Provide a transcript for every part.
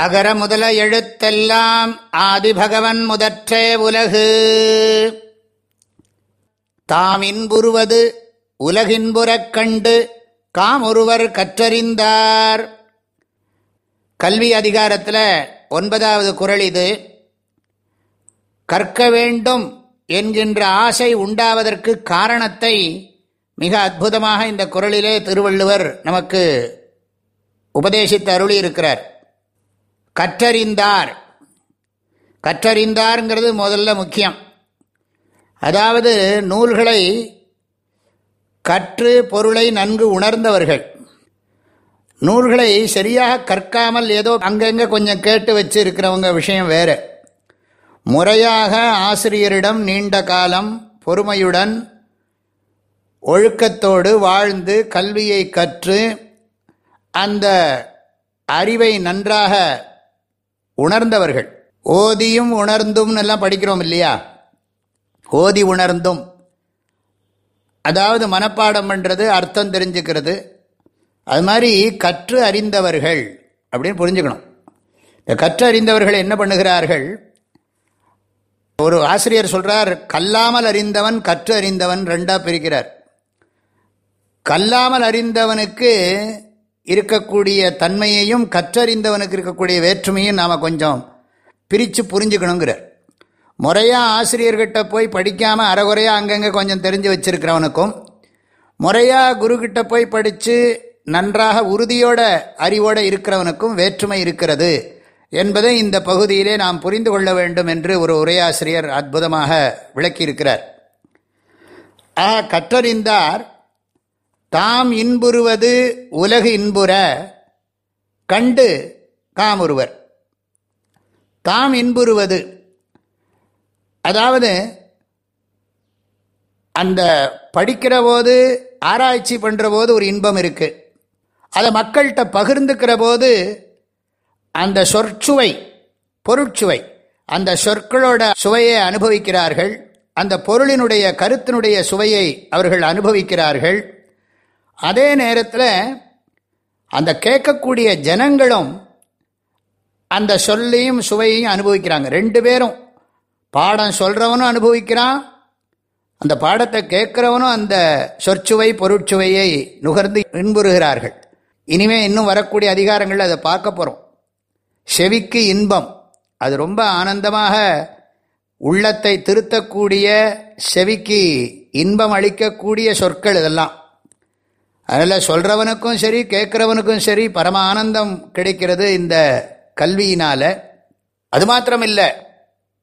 அகர முதல எழுத்தெல்லாம் ஆதிபகவன் முதற்றே உலகு. தாம் இன்புறுவது உலகின்புறக் கண்டு காம் ஒருவர் கற்றறிந்தார். கல்வி அதிகாரத்தில் ஒன்பதாவது குரல் இது. கற்க வேண்டும் என்கின்ற ஆசை உண்டாவதற்கு காரணத்தை மிக அற்புதமாக இந்த குரலிலே திருவள்ளுவர் நமக்கு உபதேசித்து அருளி இருக்கிறார் கற்றறிந்தார். கற்றறிந்தார்ங்கிறது முதல்ல முக்கியம். அதாவது நூல்களை கற்று பொருளை நன்கு உணர்ந்தவர்கள். நூல்களை சரியாக கற்காமல் ஏதோ அங்கங்கே கொஞ்சம் கேட்டு வச்சு இருக்கிறவங்க விஷயம் வேறு. முறையாக ஆசிரியரிடம் நீண்ட காலம் பொறுமையுடன் ஒழுக்கத்தோடு வாழ்ந்து கல்வியை கற்று அந்த அறிவை நன்றாக உணர்ந்தவர்கள். ஓதியும் உணர்ந்தும் எல்லாம் படிக்கிறோம் இல்லையா? ஓதி உணர்ந்தும். அதாவது மனப்பாடம் பண்ணுறது அர்த்தம் தெரிஞ்சுக்கிறது. அது மாதிரி கற்று அறிந்தவர்கள் அப்படின்னு புரிஞ்சுக்கணும். இந்த கற்று அறிந்தவர்கள் என்ன பண்ணுகிறார்கள்? ஒரு ஆசிரியர் சொல்கிறார் கல்லாமல் அறிந்தவன் கற்று அறிந்தவன் ரெண்டாக பிரிக்கிறார். கல்லாமல் அறிந்தவனுக்கு இருக்கக்கூடிய தன்மையையும் கற்றறிந்தவனுக்கு இருக்கக்கூடிய வேற்றுமையும் நாம் கொஞ்சம் பிரித்து புரிஞ்சுக்கணுங்கிறார் முறையாக ஆசிரியர்கிட்ட போய் படிக்காமல் அறகுறையாக அங்கங்கே கொஞ்சம் தெரிஞ்சு வச்சிருக்கிறவனுக்கும் முறையாக குருக்கிட்ட போய் படித்து நன்றாக உறுதியோட அறிவோடு இருக்கிறவனுக்கும் வேற்றுமை இருக்கிறது என்பதை இந்த பகுதியிலே நாம் புரிந்து கொள்ள வேண்டும் என்று ஒரு உரையாசிரியர் அற்புதமாக விளக்கியிருக்கிறார். ஆ கற்றறிந்தார். தாம் இன்புறுவது உலகு இன்புற. கண்டு காமுறுவர் தாம் இன்புறுவது. அதாவது அந்த படிக்கிற போது ஆராய்ச்சி பண்ணுற போது ஒரு இன்பம் இருக்குது அதை மக்கள்கிட்ட பகிர்ந்துக்கிற போது அந்த சொற்சுவை பொருட்சுவை அந்த சொற்களோட சுவையை அனுபவிக்கிறார்கள். அந்த பொருளினுடைய கருத்தினுடைய சுவையை அவர்கள் அனுபவிக்கிறார்கள். அதே நேரத்தில் அந்த கேட்கக்கூடிய ஜனங்களும் அந்த சொல்லையும் சுவையையும் அனுபவிக்கிறாங்க. ரெண்டு பேரும். பாடம் சொல்கிறவனும் அனுபவிக்கிறான். அந்த பாடத்தை கேட்குறவனும் அந்த சொற்சுவை பொருட்சுவையை நுகர்ந்து இன்புறுகிறார்கள். இனிமே இன்னும் வரக்கூடிய அதிகாரங்களில் அதை பார்க்க போகிறோம் செவிக்கு இன்பம். அது ரொம்ப ஆனந்தமாக உள்ளத்தை திருத்தக்கூடிய செவிக்கு இன்பம் அளிக்கக்கூடிய சொற்கள் இதெல்லாம். அதில் சொல்கிறவனுக்கும் சரி கேட்குறவனுக்கும் சரி பரம ஆனந்தம் கிடைக்கிறது இந்த கல்வியினால். அது மாத்திரம் இல்லை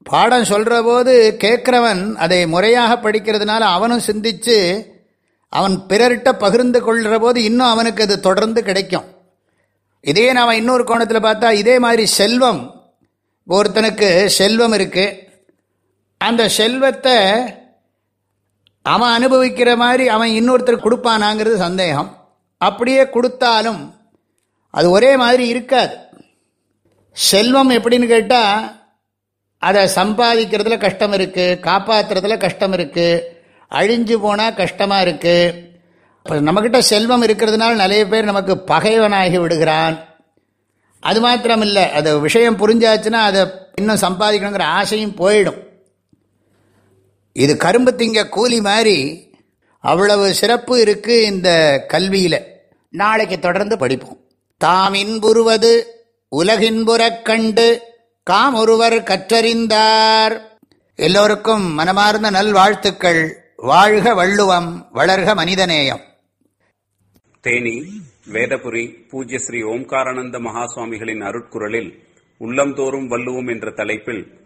பாடம் சொல்கிற போது கேட்குறவன் அதை முறையாக படிக்கிறதுனால அவனும் சிந்தித்து அவன் பிறர்கிட்ட பகிர்ந்து கொள்கிற போது இன்னும் அவனுக்கு அது தொடர்ந்து கிடைக்கும். இதே நாம் இன்னொரு கோணத்தில் பார்த்தா இதே மாதிரி செல்வம். ஒருத்தனுக்கு செல்வம் இருக்குது அந்த செல்வத்தை அவன் அனுபவிக்கிற மாதிரி அவன் இன்னொருத்தர் கொடுப்பானாங்கிறது சந்தேகம். அப்படியே கொடுத்தாலும் அது ஒரே மாதிரி இருக்காது. செல்வம் எப்படின்னு கேட்டால் அதை சம்பாதிக்கிறதுல கஷ்டம் இருக்குது காப்பாற்றுறதுல கஷ்டம் இருக்குது அழிஞ்சு போனால் கஷ்டமாக இருக்குது இப்போ நம்மக்கிட்ட செல்வம் இருக்கிறதுனால நிறைய பேர் நமக்கு பகைவனாகி விடுகிறான். அது மாத்திரம் இல்லை அது விஷயம் புரிஞ்சாச்சுன்னா அதை இன்னும் சம்பாதிக்கணுங்கிற ஆசையும் போயிடும். இது கரும்பு திங்க கூலி மாதிரி அவ்வளவு சிறப்பு இருக்குது இந்த கல்வியில். நாளைக்கு தொடர்ந்து படிப்போம். தாம் இன்புறுவது உலகின்புறக் கண்டு காம் ஒருவர் கற்றறிந்தார். எல்லோருக்கும் மனமார்ந்த நல்வாழ்த்துக்கள். வாழ்க வள்ளுவம் வளர்க மனிதநேயம். தேனி வேதபுரி பூஜ்ய ஸ்ரீ ஓம்காரானந்த மகாசுவாமிகளின் அருட்குரலில் உள்ளம்தோறும் வள்ளுவோம் என்ற தலைப்பில்